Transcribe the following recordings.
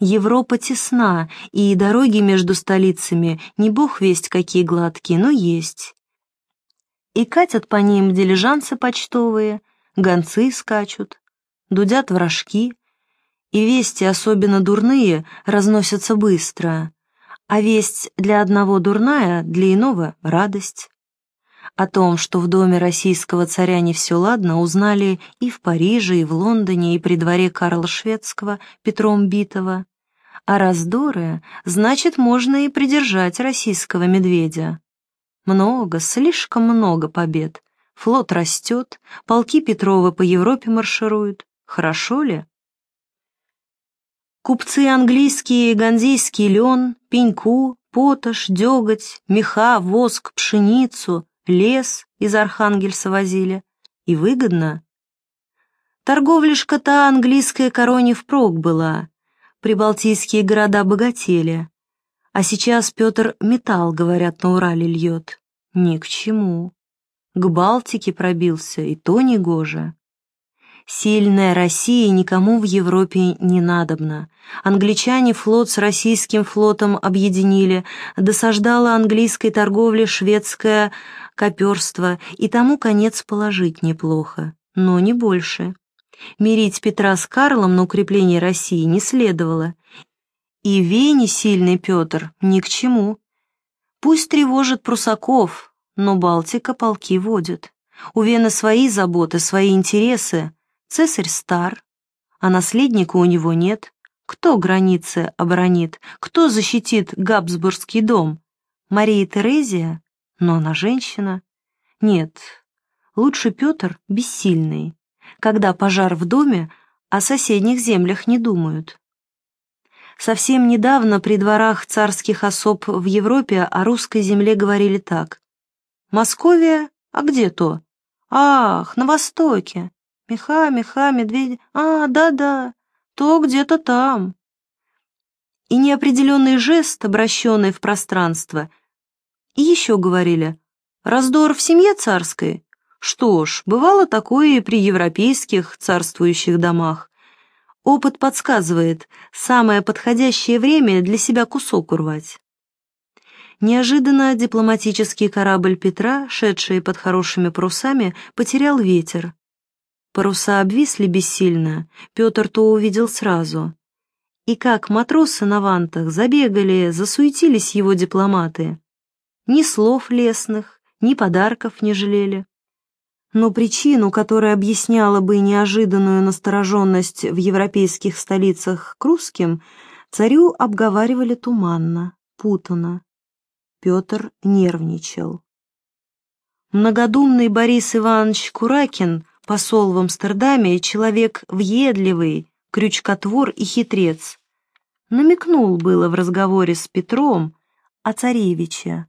Европа тесна, и дороги между столицами не бог весть какие гладкие, но есть. И катят по ним дилижансы почтовые, гонцы скачут, дудят вражки, и вести, особенно дурные, разносятся быстро, а весть для одного дурная, для иного — радость. О том, что в доме российского царя не все ладно, узнали и в Париже, и в Лондоне, и при дворе Карла Шведского Петром Битова. А раздоры, значит, можно и придержать российского медведя. Много, слишком много побед. Флот растет, полки Петрова по Европе маршируют. Хорошо ли? Купцы английские, ганзейский лен, пеньку, поташ, деготь, меха, воск, пшеницу, лес из Архангельса возили. И выгодно. Торговляшка-то английская короне впрок была. Прибалтийские города богатели. А сейчас Петр металл, говорят, на Урале льет. Ни к чему. К Балтике пробился, и то негоже. Сильная Россия никому в Европе не надобна. Англичане флот с российским флотом объединили, досаждало английской торговле шведское коперство, и тому конец положить неплохо, но не больше. Мирить Петра с Карлом на укрепление России не следовало. И Вене сильный Петр ни к чему. Пусть тревожит прусаков, но Балтика полки водит. У Вены свои заботы, свои интересы, Цесарь стар, а наследника у него нет. Кто границы оборонит? Кто защитит Габсбургский дом? Мария Терезия? Но она женщина. Нет, лучше Петр бессильный. Когда пожар в доме, о соседних землях не думают. Совсем недавно при дворах царских особ в Европе о русской земле говорили так. «Московия? А где то? Ах, на востоке. Меха, меха, медведи. А, да-да, то где-то там. И неопределенный жест, обращенный в пространство. И еще говорили, раздор в семье царской. Что ж, бывало такое и при европейских царствующих домах. Опыт подсказывает, самое подходящее время для себя кусок урвать. Неожиданно дипломатический корабль Петра, шедший под хорошими парусами, потерял ветер. Паруса обвисли бессильно, Петр то увидел сразу. И как матросы на вантах забегали, засуетились его дипломаты. Ни слов лесных, ни подарков не жалели. Но причину, которая объясняла бы неожиданную настороженность в европейских столицах к русским, царю обговаривали туманно, путано. Петр нервничал. Многодумный Борис Иванович Куракин Посол в Амстердаме — человек въедливый, крючкотвор и хитрец. Намекнул было в разговоре с Петром о царевиче.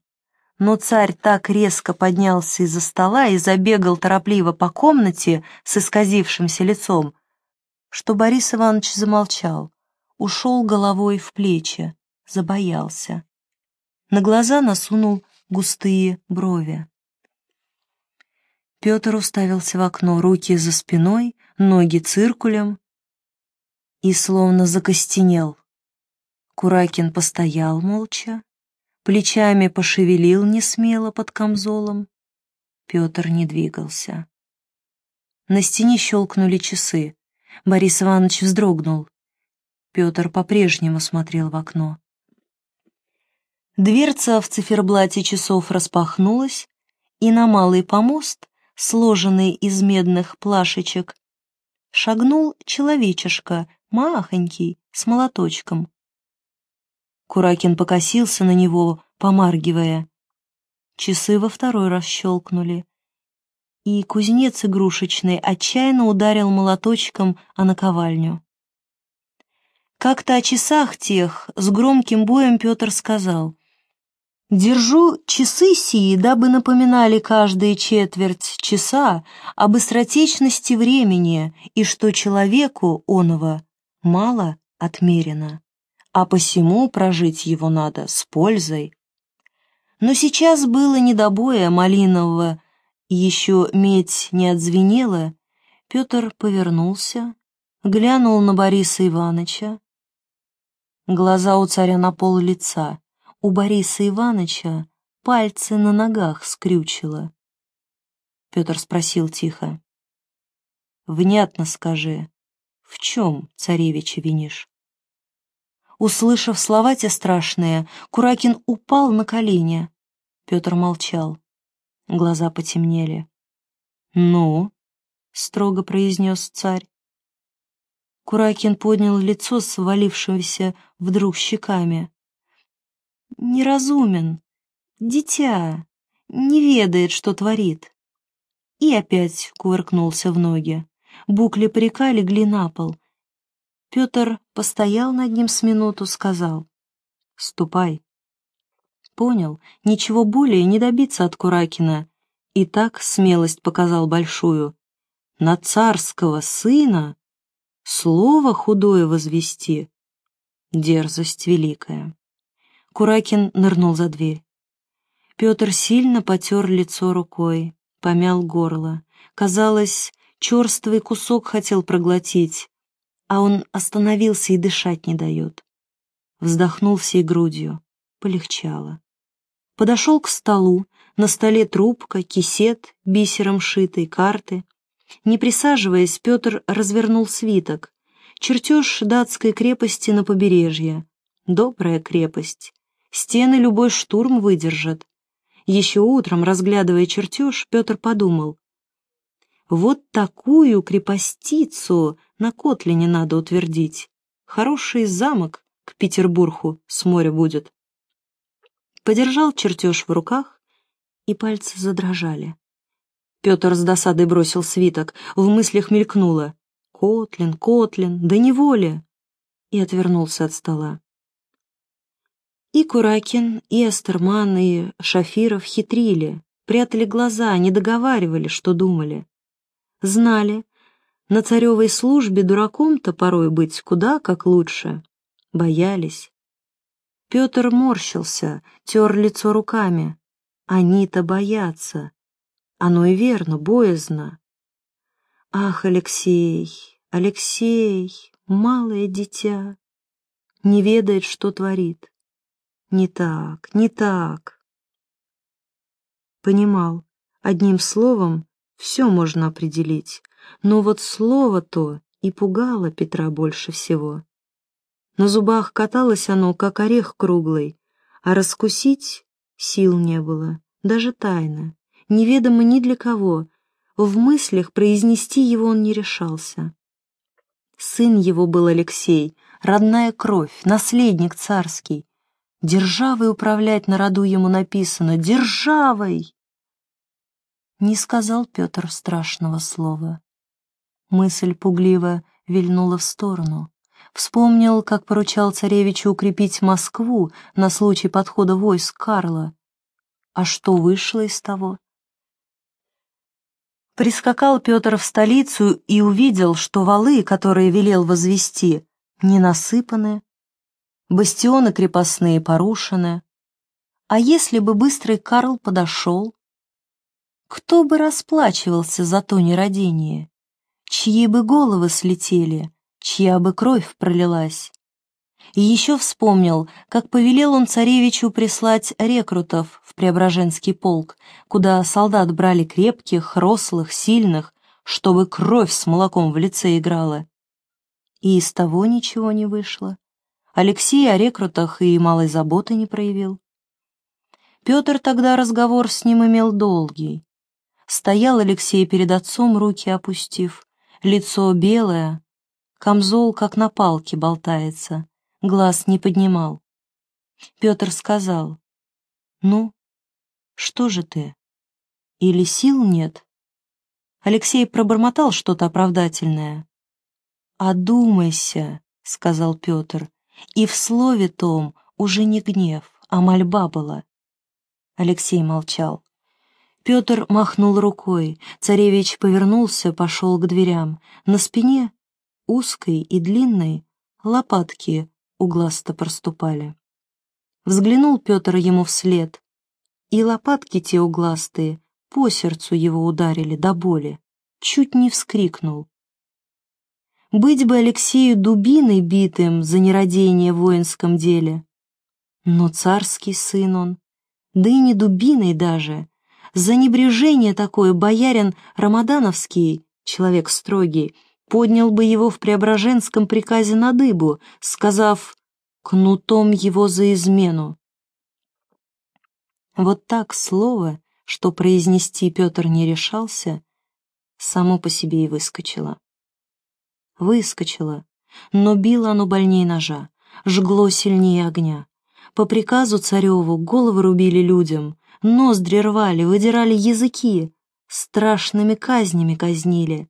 Но царь так резко поднялся из-за стола и забегал торопливо по комнате с исказившимся лицом, что Борис Иванович замолчал, ушел головой в плечи, забоялся. На глаза насунул густые брови. Петр уставился в окно, руки за спиной, ноги циркулем и словно закостенел. Куракин постоял молча, плечами пошевелил несмело под камзолом. Петр не двигался. На стене щелкнули часы. Борис Иванович вздрогнул. Петр по-прежнему смотрел в окно. Дверца в циферблате часов распахнулась, и на малый помост сложенный из медных плашечек, шагнул человечишка, махонький, с молоточком. Куракин покосился на него, помаргивая. Часы во второй раз щелкнули, и кузнец игрушечный отчаянно ударил молоточком о наковальню. Как-то о часах тех с громким боем Петр сказал, Держу часы сии, дабы напоминали каждые четверть часа об быстротечности времени и что человеку оного мало отмерено, а посему прожить его надо с пользой. Но сейчас было не до боя малинового, еще медь не отзвенела, Петр повернулся, глянул на Бориса Ивановича, Глаза у царя на пол лица, у Бориса Ивановича пальцы на ногах скрючило. Петр спросил тихо. «Внятно скажи, в чем царевича винишь?» Услышав слова те страшные, Куракин упал на колени. Петр молчал. Глаза потемнели. «Ну?» — строго произнес царь. Куракин поднял лицо, свалившимся вдруг щеками. «Неразумен, дитя, не ведает, что творит». И опять кувыркнулся в ноги. Букли парика легли на пол. Петр постоял над ним с минуту, сказал «Ступай». Понял, ничего более не добиться от Куракина. И так смелость показал большую. На царского сына слово худое возвести. Дерзость великая. Куракин нырнул за дверь. Петр сильно потер лицо рукой, помял горло. Казалось, черствый кусок хотел проглотить, а он остановился и дышать не дает. Вздохнул всей грудью, полегчало. Подошел к столу, на столе трубка, кисет, бисером шитый, карты. Не присаживаясь, Петр развернул свиток. Чертеж датской крепости на побережье. Добрая крепость. Стены любой штурм выдержат. Еще утром, разглядывая чертеж, Петр подумал. Вот такую крепостицу на Котлине надо утвердить. Хороший замок к Петербургу с моря будет. Подержал чертеж в руках, и пальцы задрожали. Петр с досадой бросил свиток, в мыслях мелькнуло. «Котлин, Котлин, да неволя!» И отвернулся от стола. И Куракин, и Астерман, и Шафиров хитрили, прятали глаза, не договаривали, что думали. Знали, на царевой службе дураком-то порой быть куда как лучше. Боялись. Петр морщился, тер лицо руками. Они-то боятся. Оно и верно, боязно. Ах, Алексей, Алексей, малое дитя, не ведает, что творит. Не так, не так. Понимал, одним словом все можно определить, но вот слово то и пугало Петра больше всего. На зубах каталось оно, как орех круглый, а раскусить сил не было, даже тайно неведомо ни для кого, в мыслях произнести его он не решался. Сын его был Алексей, родная кровь, наследник царский. Державой управлять на роду ему написано «Державой!» Не сказал Петр страшного слова. Мысль пугливо вильнула в сторону. Вспомнил, как поручал царевичу укрепить Москву на случай подхода войск Карла. А что вышло из того? Прискакал Петр в столицу и увидел, что валы, которые велел возвести, не насыпаны, бастионы крепостные порушены. А если бы быстрый Карл подошел? Кто бы расплачивался за то нерадение? Чьи бы головы слетели, чья бы кровь пролилась? И еще вспомнил, как повелел он царевичу прислать рекрутов в Преображенский полк, куда солдат брали крепких, рослых, сильных, чтобы кровь с молоком в лице играла. И из того ничего не вышло. Алексей о рекрутах и малой заботы не проявил. Петр тогда разговор с ним имел долгий. Стоял Алексей перед отцом, руки опустив, лицо белое, камзол как на палке болтается, глаз не поднимал. Петр сказал, «Ну, что же ты? Или сил нет?» Алексей пробормотал что-то оправдательное. «Одумайся», — сказал Петр, и в слове том уже не гнев, а мольба была. Алексей молчал. Петр махнул рукой, царевич повернулся, пошел к дверям. На спине, узкой и длинной, лопатки угласто проступали. Взглянул Петр ему вслед, и лопатки те угластые по сердцу его ударили до боли, чуть не вскрикнул. быть бы Алексею дубиной битым за нерадение в воинском деле. Но царский сын он, да и не дубиной даже. За небрежение такое боярин Рамадановский, человек строгий, поднял бы его в Преображенском приказе на дыбу, сказав «кнутом его за измену». Вот так слово, что произнести Петр не решался, само по себе и выскочило. Выскочило, но било оно больнее ножа, жгло сильнее огня. По приказу цареву головы рубили людям, ноздри рвали, выдирали языки, страшными казнями казнили.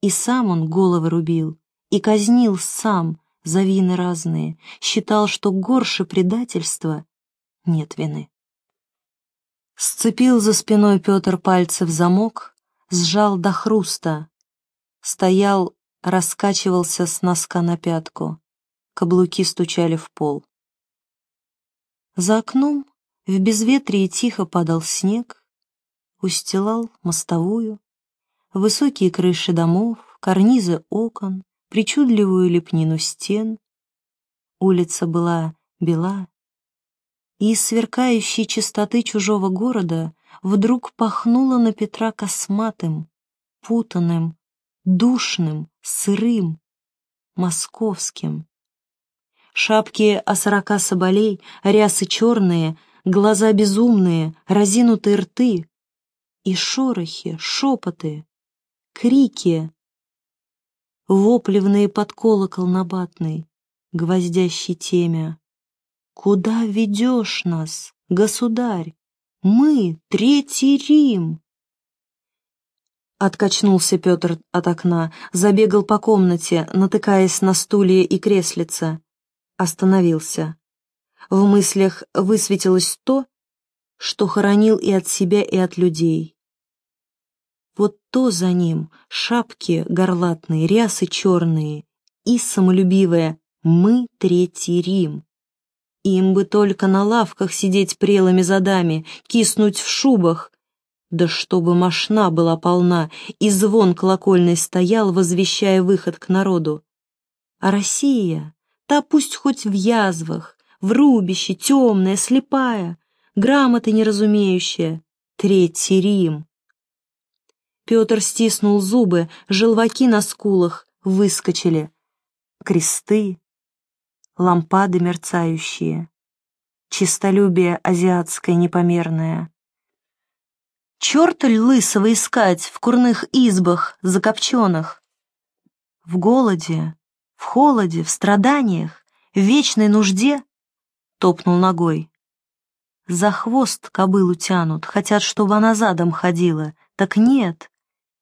И сам он головы рубил, и казнил сам за вины разные, считал, что горше предательства нет вины. Сцепил за спиной Петр пальцы в замок, сжал до хруста. Стоял, раскачивался с носка на пятку. Каблуки стучали в пол. За окном в безветрии тихо падал снег, устилал мостовую, высокие крыши домов, карнизы окон, причудливую лепнину стен. Улица была бела, и из сверкающей чистоты чужого города вдруг пахнуло на Петра косматым, путанным, душным, сырым, московским. Шапки о сорока соболей, рясы черные, глаза безумные, разинутые рты. И шорохи, шепоты, крики, вопливные под колокол набатный, гвоздящий темя. Куда ведешь нас, государь? Мы — Третий Рим. Откачнулся Петр от окна, забегал по комнате, натыкаясь на стулья и креслица остановился. В мыслях высветилось то, что хоронил и от себя, и от людей. Вот то за ним шапки горлатные, рясы черные и самолюбивое «Мы Третий Рим». Им бы только на лавках сидеть прелыми задами, киснуть в шубах, да чтобы мошна была полна, и звон колокольный стоял, возвещая выход к народу. А Россия, Та пусть хоть в язвах, в рубище, темная, слепая, грамоты неразумеющая, Третий Рим. Петр стиснул зубы, желваки на скулах выскочили. Кресты, лампады мерцающие, чистолюбие азиатское непомерное. Черта ль лысого искать в курных избах закопченных? В голоде, в холоде, в страданиях, в вечной нужде, топнул ногой. За хвост кобылу тянут, хотят, чтобы она задом ходила. Так нет,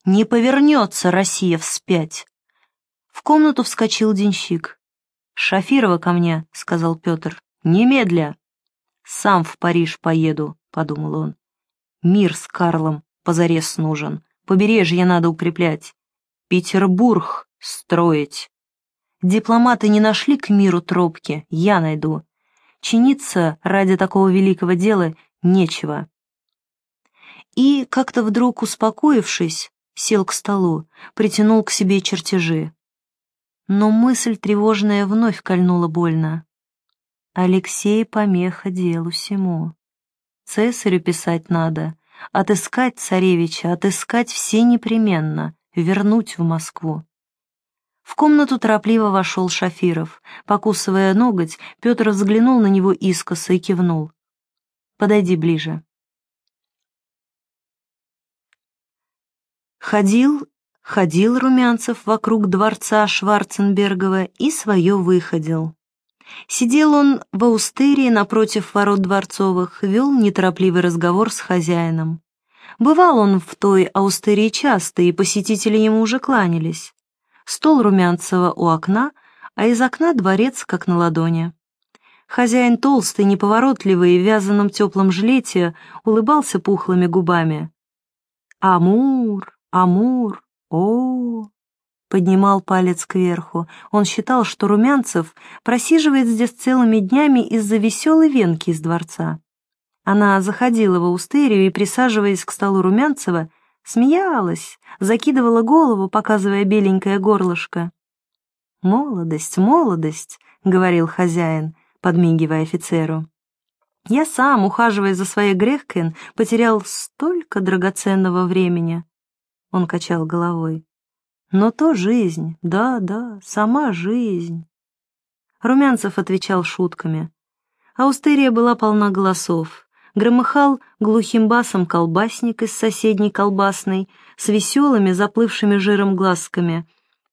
не повернется Россия вспять. В комнату вскочил денщик. «Шафирова ко мне», — сказал Петр. «Немедля». «Сам в Париж поеду», — подумал он. «Мир с Карлом позарез нужен. Побережье надо укреплять. Петербург строить». Дипломаты не нашли к миру тропки, я найду. Чиниться ради такого великого дела нечего. И, как-то вдруг успокоившись, сел к столу, притянул к себе чертежи. Но мысль тревожная вновь кольнула больно. Алексей помеха делу всему. Цесарю писать надо, отыскать царевича, отыскать все непременно, вернуть в Москву. В комнату торопливо вошел Шафиров. Покусывая ноготь, Петр взглянул на него искоса и кивнул. «Подойди ближе». Ходил, ходил Румянцев вокруг дворца Шварценбергова и свое выходил. Сидел он в аустерии напротив ворот дворцовых, вел неторопливый разговор с хозяином. Бывал он в той аустерии часто, и посетители ему уже кланялись стол Румянцева у окна, а из окна дворец как на ладони. Хозяин толстый, неповоротливый, в вязаном теплом жилете, улыбался пухлыми губами. «Амур, Амур, о, Поднимал палец кверху. Он считал, что Румянцев просиживает здесь целыми днями из-за веселой венки из дворца. Она заходила в аустерию и, присаживаясь к столу Румянцева, Смеялась, закидывала голову, показывая беленькое горлышко. «Молодость, молодость», — говорил хозяин, подмигивая офицеру. «Я сам, ухаживая за своей Грехкен, потерял столько драгоценного времени». Он качал головой. «Но то жизнь, да-да, сама жизнь». Румянцев отвечал шутками. Аустерия была полна голосов. Громыхал глухим басом колбасник из соседней колбасной с веселыми, заплывшими жиром глазками.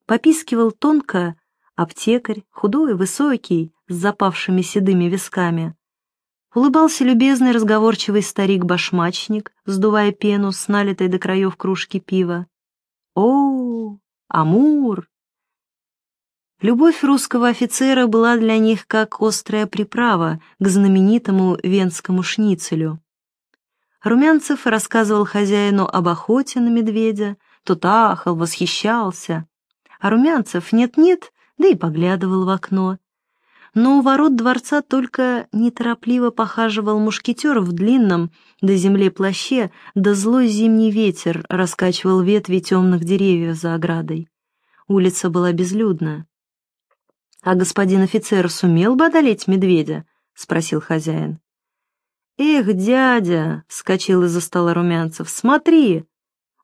Попискивал тонко аптекарь, худой, высокий, с запавшими седыми висками. Улыбался любезный разговорчивый старик-башмачник, сдувая пену с налитой до краев кружки пива. «О, Амур!» Любовь русского офицера была для них как острая приправа к знаменитому венскому шницелю. Румянцев рассказывал хозяину об охоте на медведя, тот ахал, восхищался. А Румянцев нет-нет, да и поглядывал в окно. Но у ворот дворца только неторопливо похаживал мушкетер в длинном до земли плаще, да злой зимний ветер раскачивал ветви темных деревьев за оградой. Улица была безлюдна. «А господин офицер сумел бы одолеть медведя?» — спросил хозяин. «Эх, дядя!» — вскочил из-за стола Румянцев. «Смотри!»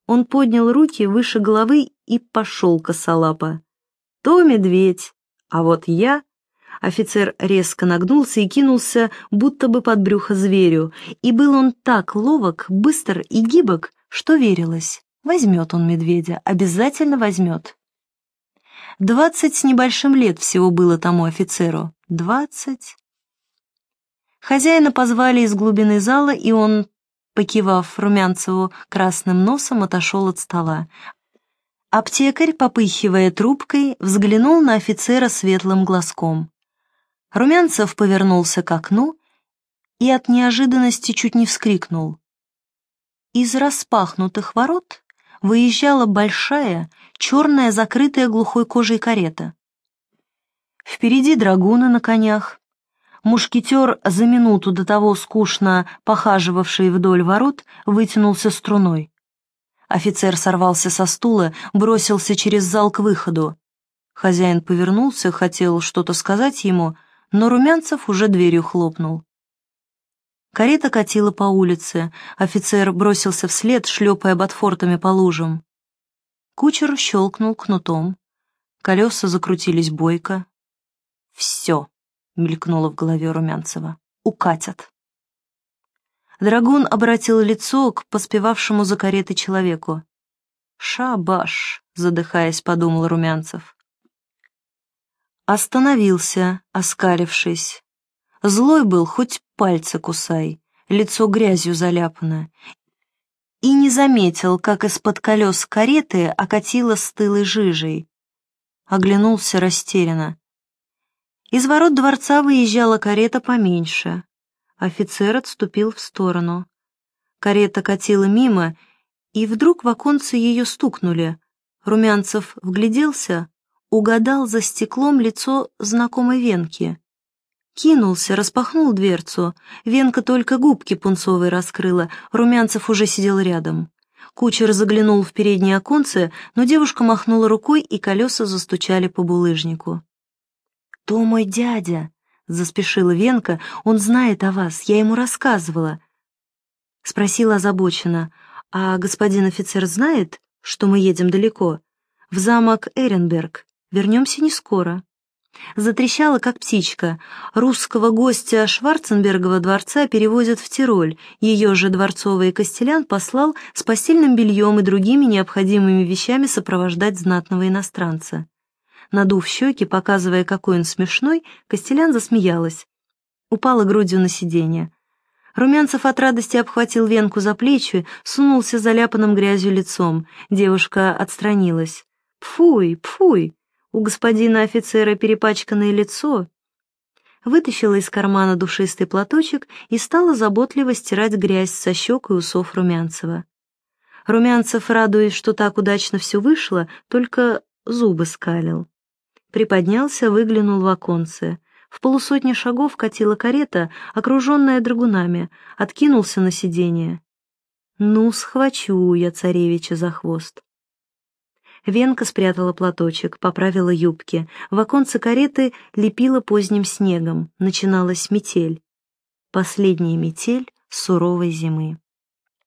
Он поднял руки выше головы и пошел косолапо. «То медведь, а вот я...» Офицер резко нагнулся и кинулся, будто бы под брюхо зверю, и был он так ловок, быстр и гибок, что верилось. Возьмет он медведя, обязательно возьмет. Двадцать с небольшим лет всего было тому офицеру. Двадцать. Хозяина позвали из глубины зала, и он, покивав Румянцеву красным носом, отошел от стола. Аптекарь, попыхивая трубкой, взглянул на офицера светлым глазком. Румянцев повернулся к окну и от неожиданности чуть не вскрикнул. Из распахнутых ворот выезжала большая, черная, закрытая глухой кожей карета. Впереди драгуны на конях. Мушкетер, за минуту до того скучно похаживавший вдоль ворот, вытянулся струной. Офицер сорвался со стула, бросился через зал к выходу. Хозяин повернулся, хотел что-то сказать ему, но Румянцев уже дверью хлопнул. Карета катила по улице, офицер бросился вслед, шлепая ботфортами по лужам. Кучер щелкнул кнутом, колеса закрутились бойко. «Все», — мелькнуло в голове Румянцева, — «укатят». Драгун обратил лицо к поспевавшему за каретой человеку. «Шабаш», — задыхаясь, подумал Румянцев. Остановился, оскалившись. Злой был, хоть пальцы кусай, лицо грязью заляпано, и не заметил, как из-под колес кареты окатило стылой жижей. Оглянулся растерянно. Из ворот дворца выезжала карета поменьше. Офицер отступил в сторону. Карета катила мимо, и вдруг в оконце ее стукнули. Румянцев вгляделся, угадал за стеклом лицо знакомой Венки. Кинулся, распахнул дверцу. Венка только губки пунцовые раскрыла, Румянцев уже сидел рядом. Кучер заглянул в переднее оконце, но девушка махнула рукой, и колеса застучали по булыжнику. «То мой дядя!» — заспешила Венка. «Он знает о вас, я ему рассказывала». Спросила озабоченно. «А господин офицер знает, что мы едем далеко? В замок Эренберг. Вернемся не скоро». Затрещала, как птичка. Русского гостя Шварценбергова дворца перевозят в Тироль. Ее же дворцовый Костелян послал с постельным бельем и другими необходимыми вещами сопровождать знатного иностранца. Надув щеки, показывая, какой он смешной, Костелян засмеялась. Упала грудью на сиденье. Румянцев от радости обхватил венку за плечи, сунулся заляпанным грязью лицом. Девушка отстранилась. «Пфуй, пфуй!» У господина офицера перепачканное лицо. Вытащила из кармана душистый платочек и стала заботливо стирать грязь со щек и усов Румянцева. Румянцев, радуясь, что так удачно все вышло, только зубы скалил. Приподнялся, выглянул в оконце. В полусотни шагов катила карета, окруженная драгунами, откинулся на сиденье. «Ну, схвачу я царевича за хвост». Венка спрятала платочек, поправила юбки. В оконце кареты лепила поздним снегом. Начиналась метель. Последняя метель суровой зимы.